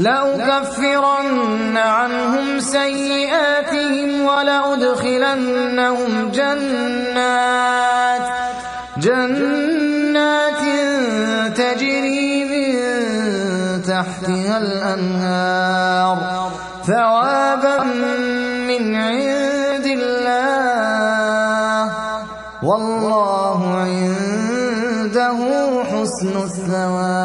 لأكفرن عنهم سيئاتهم ولأدخلنهم جنات جنات تجري من تحتها الأنهار. ثوابا من عند الله. والله عنده حسن الثواب.